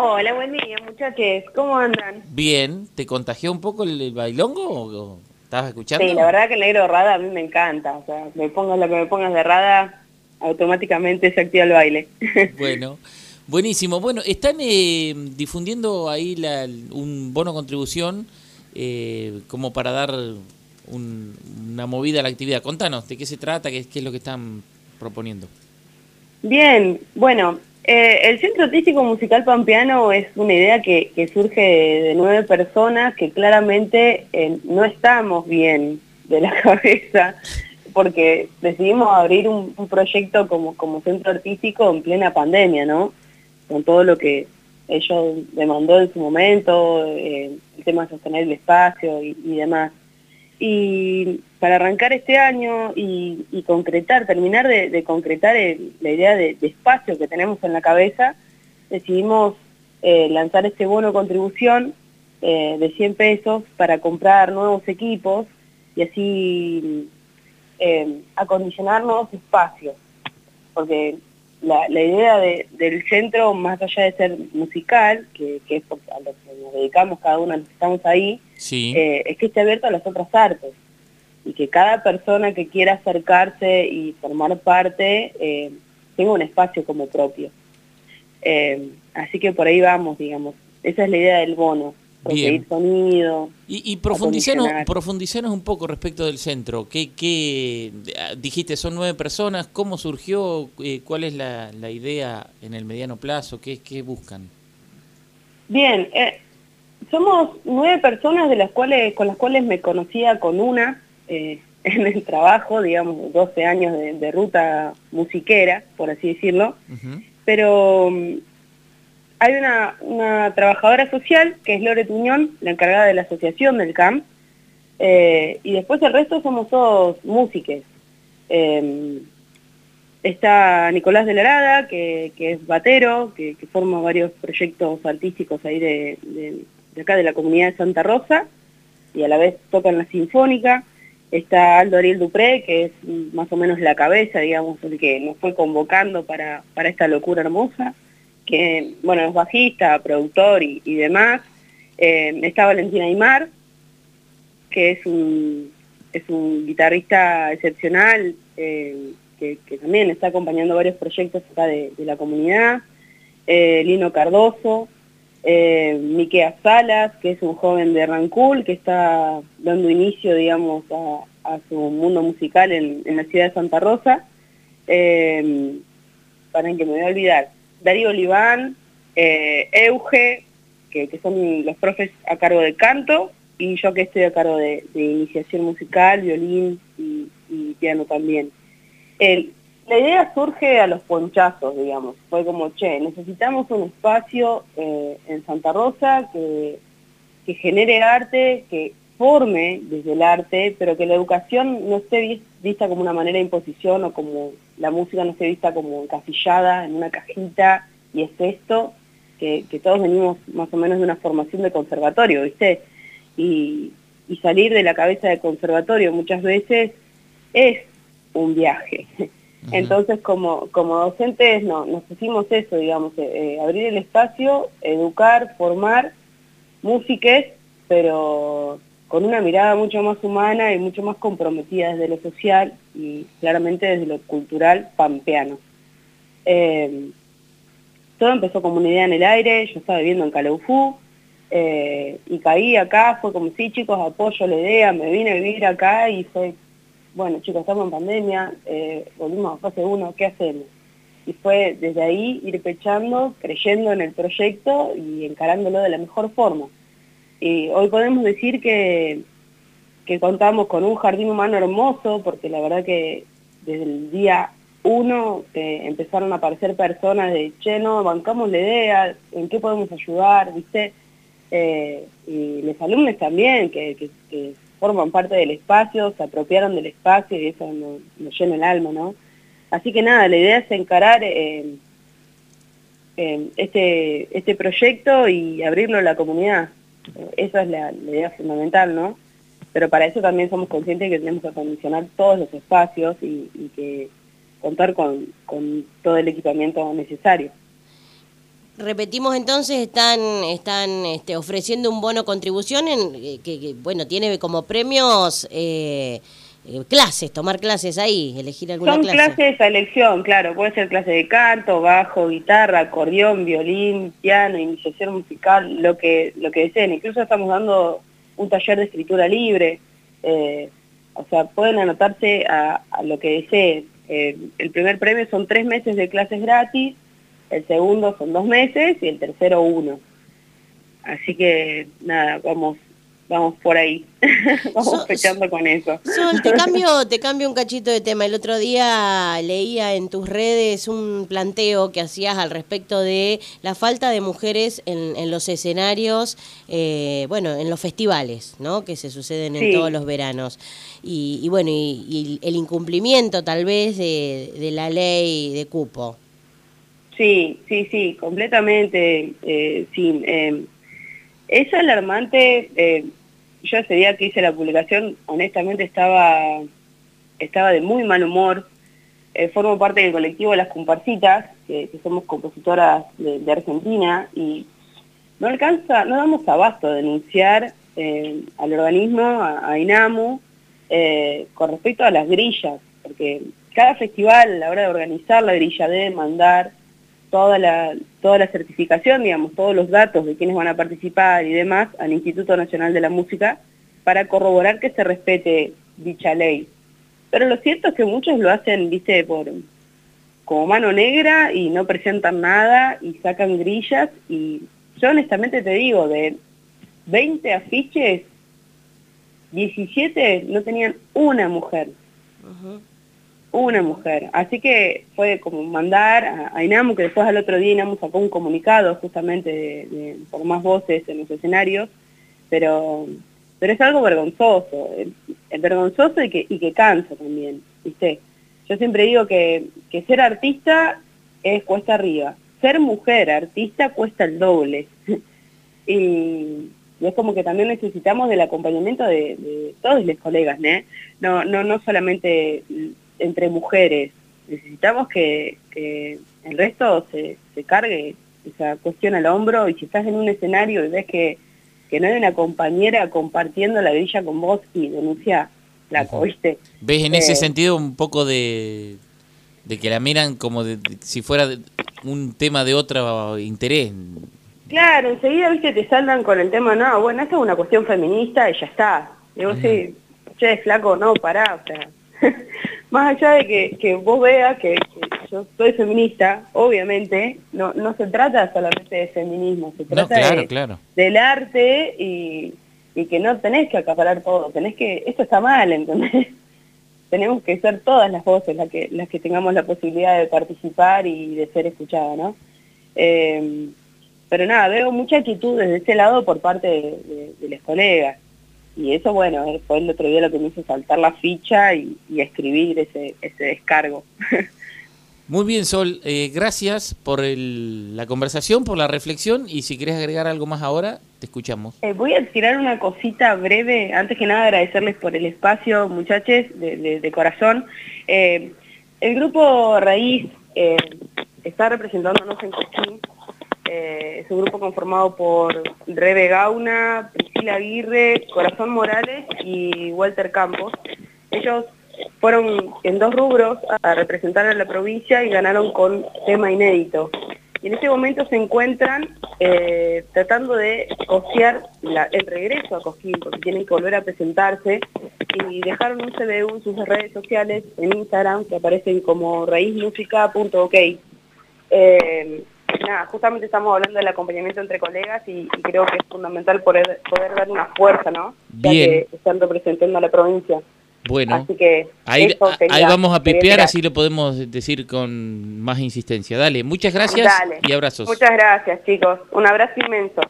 Hola, buen día, muchachos. ¿Cómo andan? Bien. ¿Te contagió un poco el, bailongo o estabas escuchando? Sí, la verdad que el negro rada a mí me encanta. O sea, me pongas lo que me pongas de rada, automáticamente se activa el baile. Bueno, buenísimo. Bueno, están eh, difundiendo ahí un bono contribución eh, como para dar una movida a la actividad. Contanos, ¿de qué se trata? ¿Qué, qué es lo que están proponiendo? Bien, bueno, eh, el Centro Artístico Musical Pampeano es una idea que, surge de, nueve personas que claramente eh, no estamos bien de la cabeza porque decidimos abrir un, proyecto como, como centro artístico en plena pandemia, ¿no? Con todo lo que ellos demandó en su momento, eh, el tema de sostener el espacio y demás. Y para arrancar este año y, concretar, terminar de, concretar la idea de, espacio que tenemos en la cabeza, decidimos eh, lanzar este bono contribución eh, de 100 pesos para comprar nuevos equipos y así eh, acondicionar nuevos espacios. Porque la, idea del centro, más allá de ser musical, que, es a lo que nos dedicamos cada uno que estamos ahí, eh, es que esté abierto a las otras artes y que cada persona que quiera acercarse y formar parte eh, tenga un espacio como propio. Eh, así que por ahí vamos, digamos. Esa es la idea del bono conseguir sonido. Y, y profundizanos, un poco respecto del centro. ¿Qué, qué, dijiste, son nueve personas, ¿cómo surgió? Eh, ¿Cuál es la, idea en el mediano plazo? ¿Qué, qué buscan? Bien, eh, somos nueve personas de las cuales, con las cuales me conocía con una eh, en el trabajo, digamos, 12 años de, ruta musiquera, por así decirlo. Pero hay una, trabajadora social, que es Lore Tuñón, la encargada de la asociación del CAM, eh, y después el resto somos todos músicos. Eh, está Nicolás de la que, que es batero, que, forma varios proyectos artísticos ahí de, acá de la comunidad de Santa Rosa, y a la vez toca en la Sinfónica. Está Aldo Ariel Dupré, que es más o menos la cabeza, digamos, el que nos fue convocando para, para esta locura hermosa que bueno, es bajista, productor y, demás. Eh, está Valentina Aymar, que es un, es un guitarrista excepcional, eh, que, también está acompañando varios proyectos acá de, la comunidad. Eh, Lino Cardoso, Miquea Salas, que es un joven de Rancul, que está dando inicio, digamos, a, su mundo musical en, la ciudad de Santa Rosa. para que me voy a olvidar. Darío Oliván, eh, Euge, que, son los profes a cargo de canto, y yo que estoy a cargo de, iniciación musical, violín y, piano también. la idea surge a los ponchazos, digamos. Fue como, che, necesitamos un espacio eh, en Santa Rosa que, que genere arte, que forme desde el arte, pero que la educación no esté vista como una manera de imposición o como la música no esté vista como encasillada en una cajita y es esto, que, todos venimos más o menos de una formación de conservatorio, ¿viste? Y, salir de la cabeza de conservatorio muchas veces es un viaje. Entonces, como, como docentes no, nos pusimos eso, digamos, eh, eh, abrir el espacio, educar, formar músiques, pero con una mirada mucho más humana y mucho más comprometida desde lo social y claramente desde lo cultural pampeano. Eh, todo empezó como una idea en el aire, yo estaba viviendo en Calaufú, eh, y caí acá, fue como, sí chicos, apoyo la idea, me vine a vivir acá y fue, bueno chicos, estamos en pandemia, eh, volvimos a fase 1, ¿qué hacemos? Y fue desde ahí ir pechando, creyendo en el proyecto y encarándolo de la mejor forma. Y hoy podemos decir que, que contamos con un jardín humano hermoso, porque la verdad que desde el día uno empezaron a aparecer personas de, che, no, bancamos la idea, ¿en qué podemos ayudar? ¿Viste? Eh, y los alumnos también, que, forman parte del espacio, se apropiaron del espacio y eso nos, llena el alma, ¿no? Así que nada, la idea es encarar eh, este, este proyecto y abrirlo a la comunidad. Esa es la, idea fundamental, ¿no? Pero para eso también somos conscientes que tenemos que acondicionar todos los espacios y, que contar con, todo el equipamiento necesario. repetimos entonces, están, están este, ofreciendo un bono contribución en, eh, que, bueno, tiene como premios eh, eh, clases, tomar clases ahí, elegir alguna Son clase. clases a elección, claro, puede ser clase de canto, bajo, guitarra, acordeón, violín, piano, iniciación musical, lo que, lo que deseen. Incluso estamos dando un taller de escritura libre, o sea, pueden anotarse a, lo que deseen. el primer premio son tres meses de clases gratis, el segundo son dos meses y el tercero uno. Así que nada, vamos vamos por ahí, vamos fechando con eso. Sol, te cambio, te cambio un cachito de tema. El otro día leía en tus redes un planteo que hacías al respecto de la falta de mujeres en, los escenarios, eh, bueno, en los festivales, ¿no? Que se suceden en todos los veranos. Y, bueno, y, el incumplimiento tal vez de, de la ley de cupo. Sí, sí, sí, completamente, eh, sí. Eh, es alarmante, eh, yo ese día que hice la publicación, honestamente estaba, estaba de muy mal humor. Eh, formo parte del colectivo Las Comparcitas, que, somos compositoras de, Argentina, y no alcanza, no damos abasto a denunciar al organismo, a, a INAMU, con respecto a las grillas, porque cada festival a la hora de organizar la grilla debe mandar toda la, toda la certificación, digamos, todos los datos de quienes van a participar y demás al Instituto Nacional de la Música para corroborar que se respete dicha ley. Pero lo cierto es que muchos lo hacen, viste, por como mano negra y no presentan nada y sacan grillas y yo honestamente te digo, de 20 afiches, 17 no tenían una mujer una mujer. Así que fue como mandar a, Inamu, que después al otro día Inamu sacó un comunicado justamente de, por más voces en los escenarios, pero, pero es algo vergonzoso, es, vergonzoso y que, y que cansa también, ¿viste? Yo siempre digo que, que ser artista es cuesta arriba, ser mujer artista cuesta el doble. y, es como que también necesitamos del acompañamiento de, todos los colegas, ¿no? No, no, no solamente entre mujeres. Necesitamos que, el resto se, cargue esa cuestión al hombro y si estás en un escenario y ves que, no hay una compañera compartiendo la grilla con vos y denuncia la ¿viste? ¿Ves en ese eh, sentido un poco de, de que la miran como si fuera un tema de otro interés? Claro, enseguida, viste, te saldan con el tema, no, bueno, esta es una cuestión feminista y ya está. Digo, sí, che, flaco, no, pará, o sea, más allá de que, vos veas que, yo soy feminista, obviamente, no, no se trata solamente de feminismo, se trata del arte y, que no tenés que acaparar todo, tenés que, esto está mal, ¿entendés? Tenemos que ser todas las voces las que, las que tengamos la posibilidad de participar y de ser escuchadas, ¿no? Eh, pero nada, veo mucha actitud desde ese lado por parte de, de los colegas y eso, bueno, fue el otro día lo que me hizo saltar la ficha y, escribir ese, ese descargo. Muy bien, Sol. Eh, gracias por la conversación, por la reflexión y si quieres agregar algo más ahora, te escuchamos. Eh, voy a tirar una cosita breve. Antes que nada, agradecerles por el espacio, muchachos, de, corazón. Eh, el grupo Raíz está representándonos en Cochín es un grupo conformado por Rebe Gauna, Priscila Aguirre, Corazón Morales y Walter Campos. Ellos fueron en dos rubros a representar a la provincia y ganaron con tema inédito. Y en este momento se encuentran eh, tratando de costear el regreso a Cosquín, porque tienen que volver a presentarse, y dejaron un CBU en sus redes sociales, en Instagram, que aparecen como raízmusica.ok. Eh, nada, justamente estamos hablando del acompañamiento entre colegas y, creo que es fundamental poder, poder dar una fuerza, ¿no? Bien. Ya que están representando a la provincia. Bueno, así que ahí, ahí vamos a pipear, así lo podemos decir con más insistencia. Dale, muchas gracias y abrazos. Muchas gracias, chicos. Un abrazo inmenso.